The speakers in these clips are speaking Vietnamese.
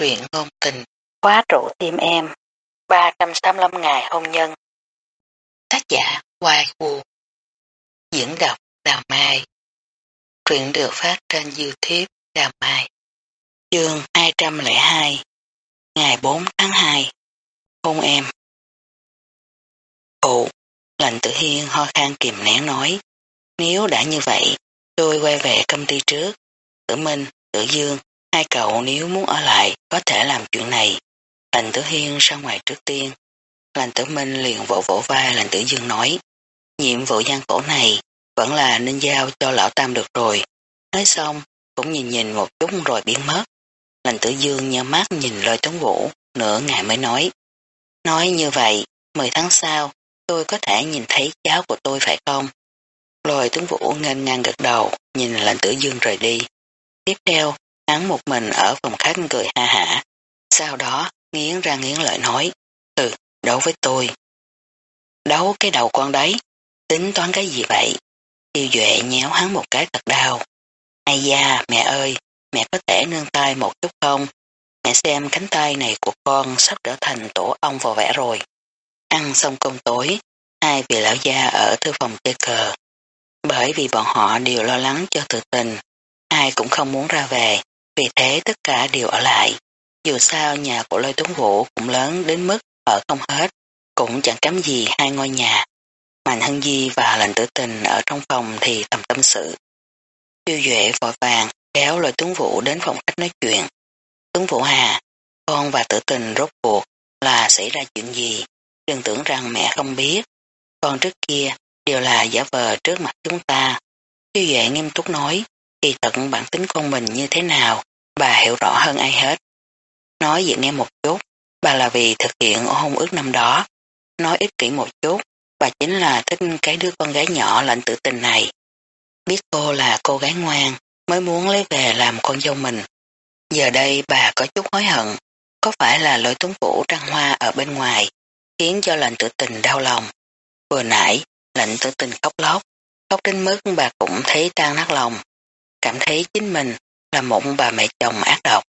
truyện ngôn tình, khóa trụ tim em, 385 ngày hôn nhân. Tác giả Hoài Vũ Diễn đọc Đào Mai Truyện được phát trên Youtube Đào Mai Chương 202 Ngày 4 tháng 2 Hôn em Phụ, lệnh tử hiên ho khan kìm nén nói Nếu đã như vậy, tôi quay về công ty trước. Tử Minh, Tử Dương Hai cậu nếu muốn ở lại có thể làm chuyện này. Lành tử hiên ra ngoài trước tiên. Lành tử minh liền vỗ vỗ vai lành tử dương nói. Nhiệm vụ gian khổ này vẫn là nên giao cho lão tam được rồi. Nói xong cũng nhìn nhìn một chút rồi biến mất. Lành tử dương nhớ mắt nhìn lời tuấn vũ nửa ngày mới nói. Nói như vậy, 10 tháng sau tôi có thể nhìn thấy cháu của tôi phải không? Lôi tuấn vũ ngân ngang gật đầu nhìn lệnh tử dương rời đi. Tiếp theo Hắn một mình ở phòng khách cười ha hả. Sau đó nghiến ra nghiến lợi nói. Ừ, đấu với tôi. Đấu cái đầu con đấy. Tính toán cái gì vậy? Tiêu Duệ nhéo hắn một cái thật đau. Ai da, mẹ ơi, mẹ có thể nương tay một chút không? Mẹ xem cánh tay này của con sắp trở thành tổ ong vò vẽ rồi. Ăn xong cơm tối, hai vị lão gia ở thư phòng chơi cờ. Bởi vì bọn họ đều lo lắng cho tự tình, ai cũng không muốn ra về, vì thế tất cả đều ở lại. Dù sao nhà của lôi tuấn vũ cũng lớn đến mức ở không hết, cũng chẳng kém gì hai ngôi nhà. Mạnh Hân Di và lệnh tử tình ở trong phòng thì thầm tâm sự. Tiêu Duệ vội vàng kéo lôi tuấn vũ đến phòng khách nói chuyện. Tuấn Vũ Hà, con và tử tình rốt cuộc là xảy ra chuyện gì? Đừng tưởng rằng mẹ không biết. Con trước kia đều là giả vờ trước mặt chúng ta. Tiêu Duệ nghiêm túc nói, kỳ thật bản tính con mình như thế nào, bà hiểu rõ hơn ai hết. Nói dễ nghe một chút, bà là vì thực hiện hôn ước năm đó. Nói ích kỷ một chút, bà chính là thích cái đứa con gái nhỏ lạnh tự tình này. Biết cô là cô gái ngoan, mới muốn lấy về làm con dâu mình. Giờ đây bà có chút hối hận, có phải là lỗi tuấn vũ trăng hoa ở bên ngoài, khiến cho lệnh tự tình đau lòng. Vừa nãy, lệnh tự tình khóc lóc, khóc đến mức bà cũng thấy tan nát lòng cảm thấy chính mình là một bà mẹ chồng ác độc.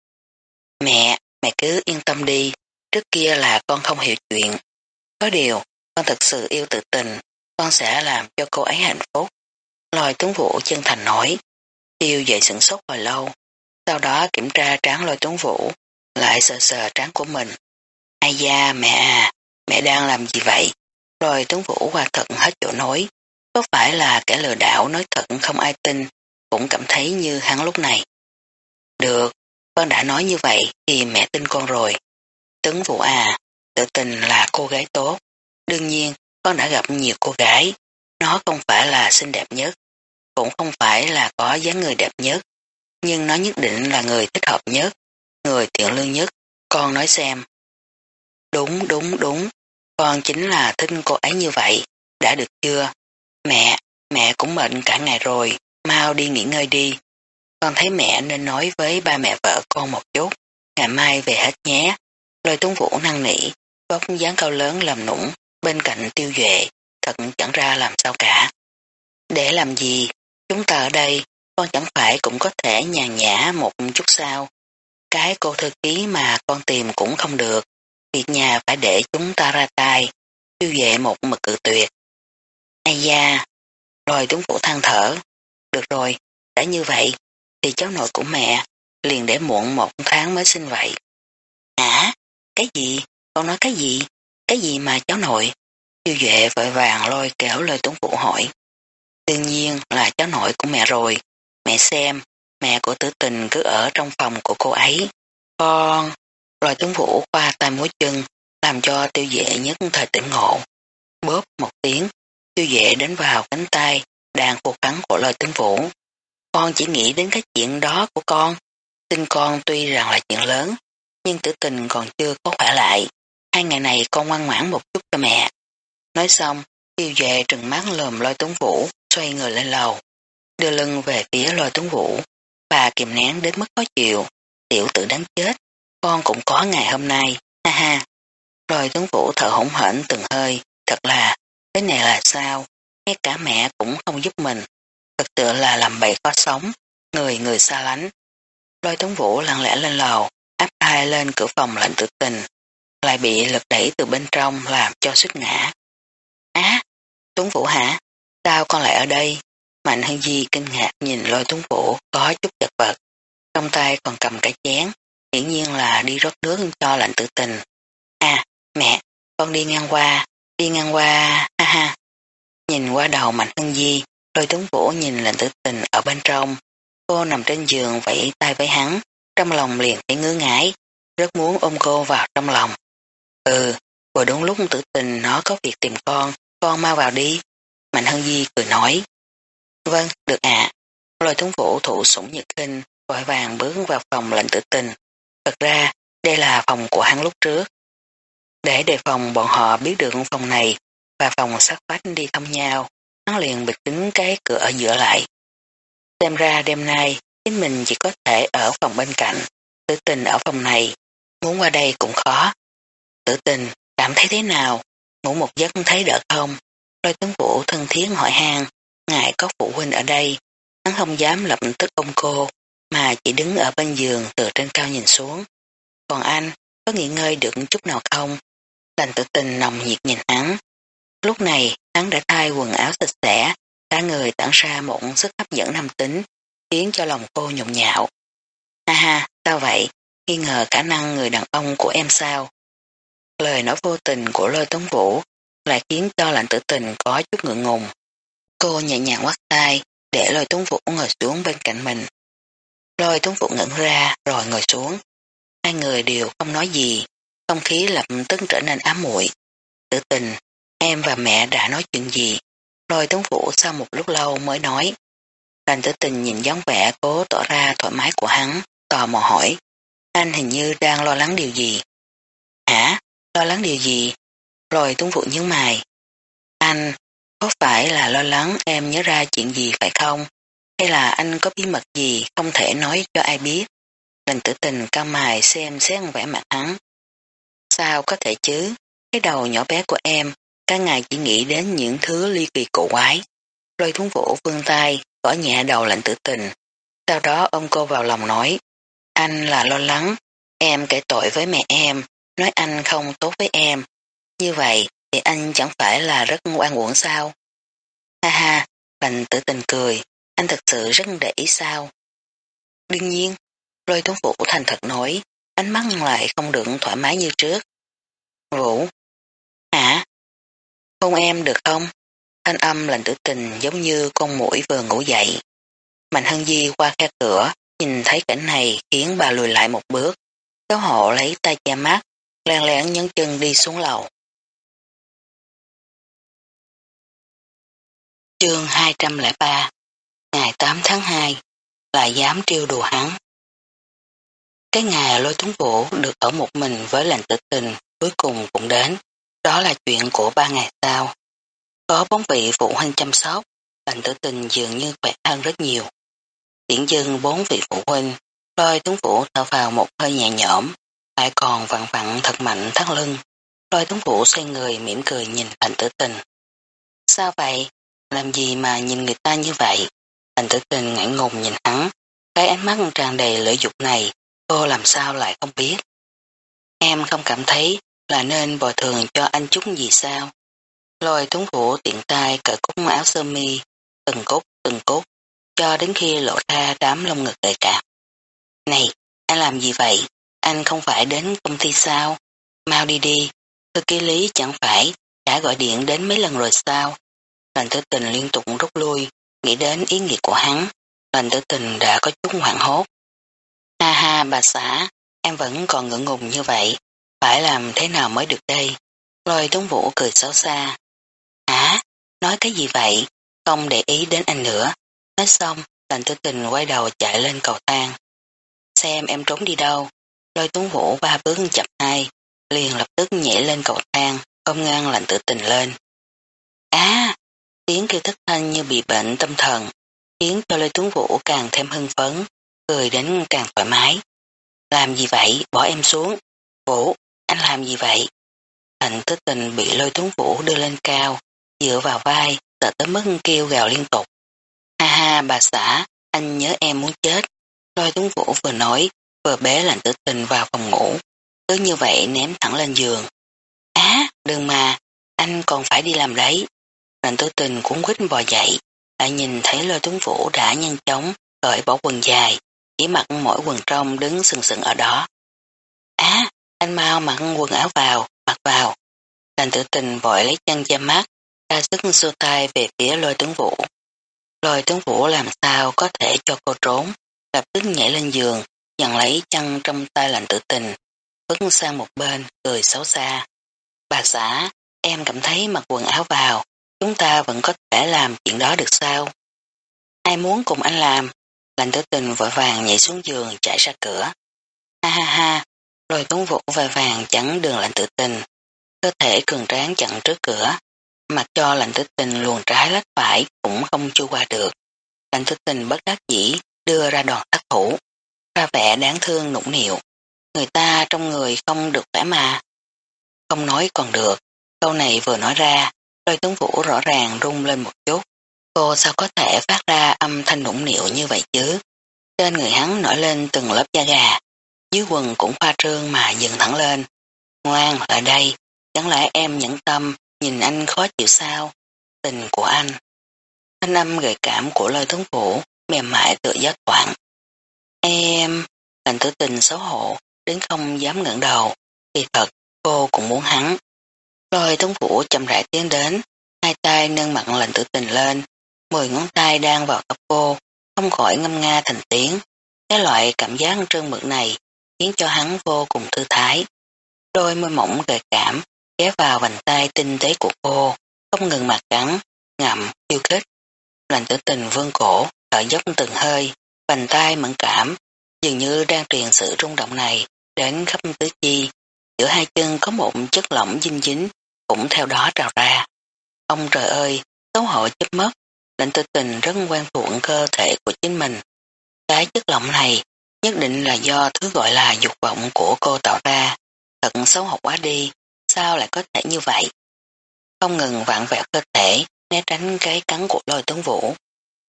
Mẹ, mẹ cứ yên tâm đi, trước kia là con không hiểu chuyện. Có điều, con thật sự yêu tự tình, con sẽ làm cho cô ấy hạnh phúc. Lôi tuấn vũ chân thành nói, tiêu dậy sửng sốt hồi lâu, sau đó kiểm tra trán lôi tuấn vũ, lại sờ sờ trán của mình. Ai da, mẹ à, mẹ đang làm gì vậy? Lôi tuấn vũ qua thật hết chỗ nói, có phải là kẻ lừa đảo nói thật không ai tin, cũng cảm thấy như hắn lúc này. Được, con đã nói như vậy thì mẹ tin con rồi. Tấn Vũ à, tự tình là cô gái tốt. Đương nhiên, con đã gặp nhiều cô gái. Nó không phải là xinh đẹp nhất, cũng không phải là có dáng người đẹp nhất, nhưng nó nhất định là người thích hợp nhất, người tiện lương nhất. Con nói xem. Đúng, đúng, đúng. Con chính là thích cô ấy như vậy. Đã được chưa? Mẹ, mẹ cũng mệt cả ngày rồi mau đi nghỉ ngơi đi. Con thấy mẹ nên nói với ba mẹ vợ con một chút, ngày mai về hết nhé. Lôi tuấn vũ năng nỉ, vóc dáng cao lớn làm nũng, bên cạnh tiêu duệ, thật chẳng ra làm sao cả. Để làm gì, chúng ta ở đây, con chẳng phải cũng có thể nhàn nhã một chút sao. Cái cô thư ký mà con tìm cũng không được, việc nhà phải để chúng ta ra tay, tiêu duệ một mực cự tuyệt. Ai da, rồi tuấn vũ than thở, được rồi, đã như vậy, thì cháu nội của mẹ liền để muộn một tháng mới sinh vậy. Hả? Cái gì? Con nói cái gì? Cái gì mà cháu nội? Tiêu Duệ vội vàng lôi kéo lời Tuấn Vũ hỏi. Đương nhiên là cháu nội của mẹ rồi. Mẹ xem, mẹ của tử tình cứ ở trong phòng của cô ấy. Con... Lôi Tuấn Vũ qua tay múa chân, làm cho tiêu Duệ nhất thời tỉnh ngộ. Bóp một tiếng, tiêu Duệ đến vào cánh tay, đang cuộc cắn của lời tướng vũ. Con chỉ nghĩ đến cái chuyện đó của con. Tin con tuy rằng là chuyện lớn, nhưng tử tình còn chưa có khỏe lại. Hai ngày này con ngoan ngoãn một chút cho mẹ. Nói xong, tiêu về trừng mắt lồm lôi tuấn vũ, xoay người lên lầu. Đưa lưng về phía lôi tuấn vũ. Bà kìm nén đến mức khó chịu. Tiểu tử đáng chết. Con cũng có ngày hôm nay. Ha ha. Lôi tuấn vũ thở hổn hển từng hơi. Thật là, Cái này là sao? Ngay cả mẹ cũng không giúp mình. Thật tựa là làm bậy khó sống, người người xa lánh. Lôi Tuấn Vũ lặng lẽ lên lầu, áp hai lên cửa phòng lạnh tự tình, lại bị lực đẩy từ bên trong làm cho suýt ngã. Á, Tuấn Vũ hả? Sao con lại ở đây? Mạnh Hân Di kinh ngạc nhìn lôi Tuấn Vũ có chút chật vật. Trong tay còn cầm cái chén, hiển nhiên là đi rót nước cho lạnh tự tình. À, mẹ, con đi ngang qua, đi ngang qua, ha ha. Nhìn qua đầu Mạnh Hân Di, lôi tướng Vũ nhìn lệnh tử tình ở bên trong. Cô nằm trên giường vẫy tay với hắn, trong lòng liền thấy ngứa ngái, rất muốn ôm cô vào trong lòng. Ừ, vừa đúng lúc tử tình nó có việc tìm con, con mau vào đi. Mạnh Hân Di cười nói. Vâng, được ạ. Lôi tướng vũ thụ sủng nhật kinh, vội vàng bước vào phòng lệnh tử tình. Thật ra, đây là phòng của hắn lúc trước. Để đề phòng bọn họ biết được phòng này và phòng sát vách đi thông nhau, hắn liền bịt kính cái cửa ở giữa lại. Xem ra đêm nay, chính mình chỉ có thể ở phòng bên cạnh, tử tình ở phòng này, muốn qua đây cũng khó. Tử tình, cảm thấy thế nào? Ngủ một giấc thấy đỡ không? Lôi tướng vũ thân thiết hỏi hàng, ngại có phụ huynh ở đây. Hắn không dám lập tức ông cô, mà chỉ đứng ở bên giường từ trên cao nhìn xuống. Còn anh, có nghỉ ngơi được chút nào không? Lành tự tình nồng nhiệt nhìn hắn. Lúc này, hắn đã thay quần áo sạch sẽ, cả người tản ra một sức hấp dẫn nam tính, khiến cho lòng cô nhộn nhạo. Ha ha, sao vậy? Nghi ngờ khả năng người đàn ông của em sao? Lời nói vô tình của lôi tống vũ lại khiến cho lạnh tử tình có chút ngượng ngùng. Cô nhẹ nhàng quát tay để lôi tống vũ ngồi xuống bên cạnh mình. Lôi tống vũ ngẩn ra rồi ngồi xuống. Hai người đều không nói gì, không khí lập tức trở nên ám muội. Tử tình, em và mẹ đã nói chuyện gì? Lôi tướng vũ sau một lúc lâu mới nói. Lành tử tình nhìn dáng vẻ cố tỏ ra thoải mái của hắn, tò mò hỏi. Anh hình như đang lo lắng điều gì? Hả? Lo lắng điều gì? Rồi tướng vũ nhớ mày. Anh, có phải là lo lắng em nhớ ra chuyện gì phải không? Hay là anh có bí mật gì không thể nói cho ai biết? thành tử tình cao mài xem xét vẻ mặt hắn. Sao có thể chứ? Cái đầu nhỏ bé của em, cả ngày chỉ nghĩ đến những thứ ly kỳ cổ quái. Lôi thúng vũ vương tay, gõ nhẹ đầu lạnh tử tình. Sau đó ông cô vào lòng nói, anh là lo lắng, em kể tội với mẹ em, nói anh không tốt với em. Như vậy thì anh chẳng phải là rất ngoan uổng sao? Ha ha, lành tử tình cười, anh thật sự rất để ý sao? Đương nhiên, lôi tuấn vũ thành thật nói, ánh mắt lại không được thoải mái như trước. Vũ. Không em được không? Thanh âm lạnh tử tình giống như con mũi vừa ngủ dậy. Mạnh hân di qua khe cửa, nhìn thấy cảnh này khiến bà lùi lại một bước. Kéo hộ lấy tay che mắt, len lén nhấn chân đi xuống lầu. Chương 203 Ngày 8 tháng 2 Lại dám trêu đùa hắn Cái ngày lôi tuấn vũ được ở một mình với lành tử tình cuối cùng cũng đến. Đó là chuyện của ba ngày sau. Có bốn vị phụ huynh chăm sóc, lành tử tình dường như khỏe hơn rất nhiều. Tiễn dưng bốn vị phụ huynh, lôi tướng phủ thở vào một hơi nhẹ nhõm, lại còn vặn vặn thật mạnh thắt lưng. Lôi tướng phủ xoay người mỉm cười nhìn lành tử tình. Sao vậy? Làm gì mà nhìn người ta như vậy? Thành tử tình ngại ngùng nhìn hắn, cái ánh mắt tràn đầy lưỡi dục này, cô làm sao lại không biết. Em không cảm thấy là nên bồi thường cho anh chút gì sao? Lôi tuấn vũ tiện tay cởi cúc áo sơ mi, từng cúc, từng cúc, cho đến khi lộ ra đám lông ngực gợi cảm. Này, anh làm gì vậy? Anh không phải đến công ty sao? Mau đi đi, thư ký lý chẳng phải đã gọi điện đến mấy lần rồi sao? Lành tử tình liên tục rút lui, nghĩ đến ý nghĩa của hắn. Lành tử tình đã có chút hoảng hốt. Ha ha bà xã, em vẫn còn ngưỡng ngùng như vậy. Phải làm thế nào mới được đây? Lôi tuấn vũ cười xấu xa. Hả? Nói cái gì vậy? Không để ý đến anh nữa. Nói xong, lành tử tình quay đầu chạy lên cầu thang. Xem em trốn đi đâu. Lôi tuấn vũ ba bước chậm hai, liền lập tức nhảy lên cầu thang, ôm ngang lành tử tình lên. Á, tiếng kêu thất thanh như bị bệnh tâm thần, khiến cho Lôi Tuấn Vũ càng thêm hưng phấn, cười đến càng thoải mái. Làm gì vậy? Bỏ em xuống. Vũ, anh làm gì vậy? thành tức tình bị lôi tuấn vũ đưa lên cao, dựa vào vai, sợ tới mức kêu gào liên tục. Ha ha bà xã, anh nhớ em muốn chết. Lôi tuấn vũ vừa nói, vừa bế lành tử tình vào phòng ngủ, cứ như vậy ném thẳng lên giường. Á, đừng mà, anh còn phải đi làm đấy. Lành tử tình cũng quýt bò dậy, lại nhìn thấy lôi tuấn vũ đã nhanh chóng cởi bỏ quần dài, chỉ mặc mỗi quần trong đứng sừng sừng ở đó. Á, anh mau mặc quần áo vào, mặc vào. Lành tử tình vội lấy chân che mắt, ra sức xua tay về phía lôi tướng vũ. Lôi tướng vũ làm sao có thể cho cô trốn, lập tức nhảy lên giường, dặn lấy chân trong tay lành tử tình, vứt sang một bên, cười xấu xa. Bà xã, em cảm thấy mặc quần áo vào, chúng ta vẫn có thể làm chuyện đó được sao? Ai muốn cùng anh làm? Lành tử tình vội vàng nhảy xuống giường chạy ra cửa. Ha ha ha, rồi tuấn vũ vội vàng chắn đường lạnh tử tình. Cơ thể cường tráng chặn trước cửa. Mặc cho lạnh tử tình luồn trái lách phải cũng không chu qua được. Lạnh tử tình bất đắc dĩ đưa ra đòn tác thủ. Ra vẻ đáng thương nũng nịu. Người ta trong người không được khỏe mà. Không nói còn được. Câu này vừa nói ra, lôi tuấn vũ rõ ràng rung lên một chút. Cô sao có thể phát ra âm thanh nũng nịu như vậy chứ? Trên người hắn nổi lên từng lớp da gà, dưới quần cũng pha trương mà dừng thẳng lên. Ngoan, lại đây, chẳng lẽ em nhẫn tâm, nhìn anh khó chịu sao? Tình của anh. Thanh âm gợi cảm của lời tướng phủ mềm mại tựa gió thoảng. Em, lành tử tình xấu hổ, đến không dám ngẩng đầu, thì thật, cô cũng muốn hắn. Lôi tướng phủ chậm rãi tiến đến, hai tay nâng mặt lệnh tử tình lên, mười ngón tay đang vào tóc cô, không khỏi ngâm nga thành tiếng. Cái loại cảm giác trơn mượt này khiến cho hắn vô cùng thư thái. Đôi môi mỏng gợi cảm, ghé vào vành tay tinh tế của cô, không ngừng mặt cắn, ngậm, yêu khích. Lành tử tình vương cổ, thở dốc từng hơi, vành tay mẫn cảm, dường như đang truyền sự rung động này đến khắp tứ chi. Giữa hai chân có một chất lỏng dinh dính, cũng theo đó trào ra. Ông trời ơi, xấu hổ chết mất, lệnh tử tình rất quen thuộc cơ thể của chính mình. Cái chất lỏng này nhất định là do thứ gọi là dục vọng của cô tạo ra. Thật xấu hổ quá đi, sao lại có thể như vậy? Không ngừng vặn vẹo cơ thể, né tránh cái cắn của lôi tuấn vũ.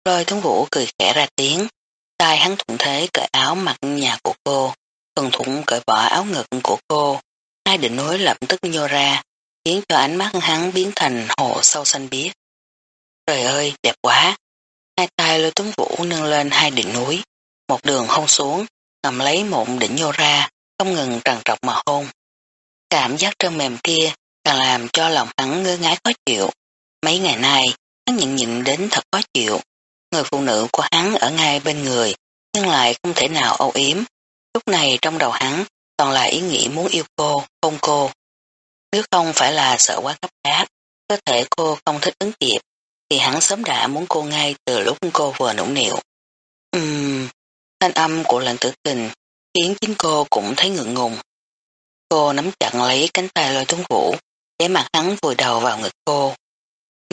Lôi tuấn vũ cười khẽ ra tiếng, tay hắn thuận thế cởi áo mặc nhà của cô, thuần thụng cởi bỏ áo ngực của cô. Hai đỉnh núi lập tức nhô ra, khiến cho ánh mắt hắn biến thành hồ sâu xanh biếc. Trời ơi, đẹp quá! Hai tay lôi tuấn vũ nâng lên hai đỉnh núi, một đường hôn xuống, ngầm lấy mụn đỉnh nhô ra, không ngừng trằn trọc mà hôn. Cảm giác trơn mềm kia càng làm cho lòng hắn ngơ ngái khó chịu. Mấy ngày nay, hắn nhịn nhịn đến thật khó chịu. Người phụ nữ của hắn ở ngay bên người, nhưng lại không thể nào âu yếm. Lúc này trong đầu hắn toàn là ý nghĩ muốn yêu cô, hôn cô. Nếu không phải là sợ quá gấp gáp, cơ thể cô không thích ứng kịp, thì hắn sớm đã muốn cô ngay từ lúc cô vừa nũng nịu. Ừm, thanh âm của lệnh tử tình khiến chính cô cũng thấy ngượng ngùng. Cô nắm chặt lấy cánh tay lôi tuấn vũ, để mặt hắn vùi đầu vào ngực cô.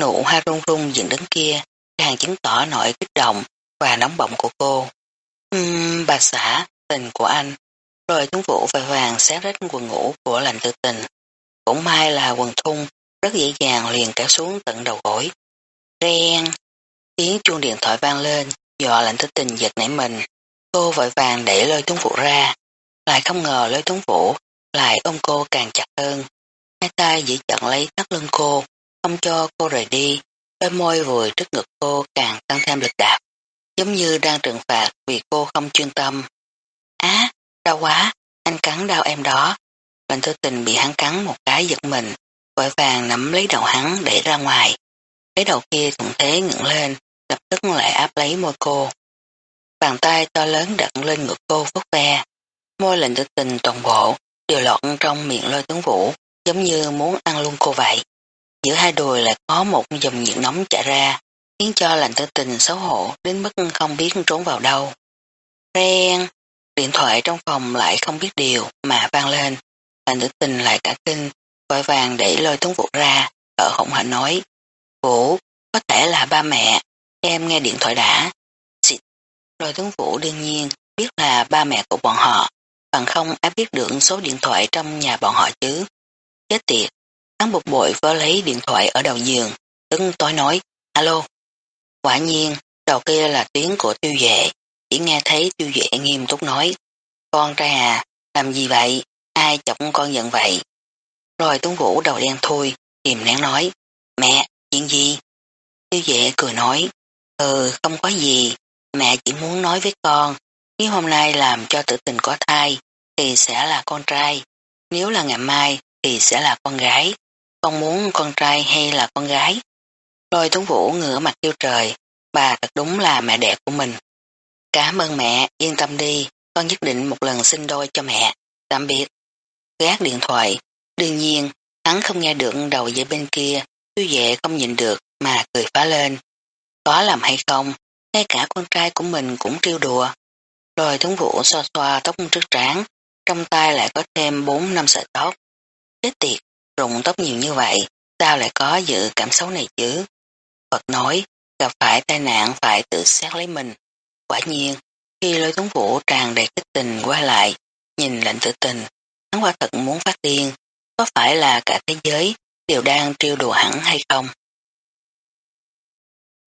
Nụ hoa rung rung dựng đứng kia, càng chứng tỏ nỗi kích động và nóng bỏng của cô. Uhm, bà xã, tình của anh. Rồi tuấn vũ vội vàng xé rách quần ngủ của lành tử tình. Cũng may là quần thun, rất dễ dàng liền kéo xuống tận đầu gối. Ren, tiếng chuông điện thoại vang lên, dọa lạnh tử tình giật nảy mình. Cô vội vàng để lôi tuấn vũ ra, lại không ngờ lôi tuấn vũ lại ôm cô càng chặt hơn. Hai tay giữ chặt lấy thắt lưng cô, không cho cô rời đi, đôi môi vùi trước ngực cô càng tăng thêm lực đạp, giống như đang trừng phạt vì cô không chuyên tâm. Á, đau quá, anh cắn đau em đó. Lệnh tư tình bị hắn cắn một cái giật mình, vội vàng nắm lấy đầu hắn để ra ngoài. Cái đầu kia thuận thế ngẩng lên, lập tức lại áp lấy môi cô. Bàn tay to lớn đặt lên ngực cô vút ve. Môi lệnh tử tình toàn bộ, đều lọt trong miệng lôi tướng vũ, giống như muốn ăn luôn cô vậy. Giữa hai đùi lại có một dòng nhiệt nóng chạy ra, khiến cho lệnh tử tình xấu hổ đến mức không biết trốn vào đâu. Ren, điện thoại trong phòng lại không biết điều mà vang lên. Lệnh tử tình lại cả kinh, vội vàng đẩy lôi tướng vũ ra, ở hổng hả nói. Vũ, có thể là ba mẹ, em nghe điện thoại đã. Rồi Lôi tướng vũ đương nhiên biết là ba mẹ của bọn họ, bằng không ai biết được số điện thoại trong nhà bọn họ chứ. Chết tiệt, hắn bực bội vơ lấy điện thoại ở đầu giường, đứng tối nói, alo. Quả nhiên, đầu kia là tiếng của tiêu vệ, chỉ nghe thấy tiêu vệ nghiêm túc nói, con trai à, làm gì vậy, ai chọc con giận vậy. Rồi Tuấn Vũ đầu đen thui, kìm nén nói, mẹ, chuyện gì? Tiêu vệ cười nói, ừ không có gì, mẹ chỉ muốn nói với con, nếu hôm nay làm cho tử tình có thai, thì sẽ là con trai, nếu là ngày mai thì sẽ là con gái, con muốn con trai hay là con gái. đôi Tuấn Vũ ngửa mặt kêu trời, bà thật đúng là mẹ đẹp của mình. Cảm ơn mẹ, yên tâm đi, con nhất định một lần xin đôi cho mẹ, tạm biệt. Gác điện thoại, đương nhiên, hắn không nghe được đầu dây bên kia, chú vệ không nhìn được mà cười phá lên. Có làm hay không, ngay cả con trai của mình cũng trêu đùa. lôi tướng Vũ xoa xoa tóc trước trán, trong tay lại có thêm 4 năm sợi tóc. Chết tiệt, rụng tóc nhiều như vậy, sao lại có dự cảm xấu này chứ? Phật nói, gặp phải tai nạn phải tự xét lấy mình. Quả nhiên, khi lôi tướng vũ tràn đầy kích tình qua lại, nhìn lệnh tử tình, hắn quả thật muốn phát điên, có phải là cả thế giới đều đang trêu đùa hẳn hay không?